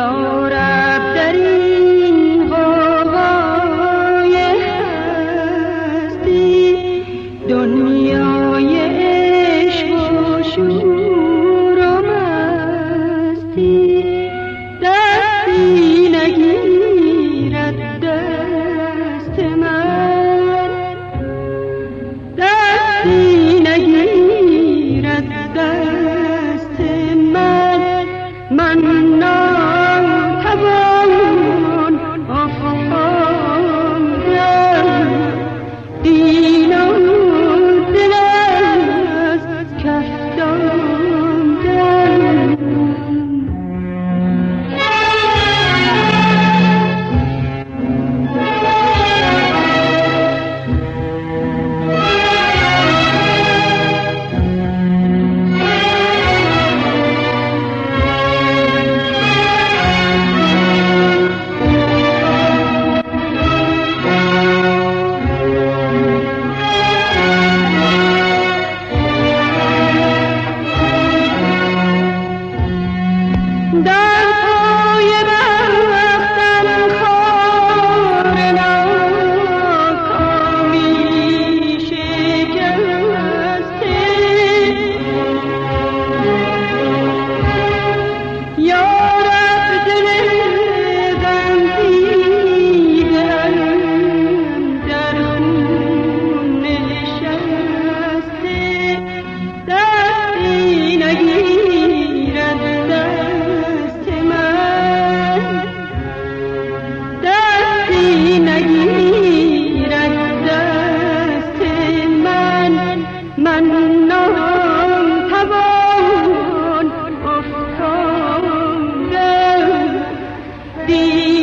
know. The.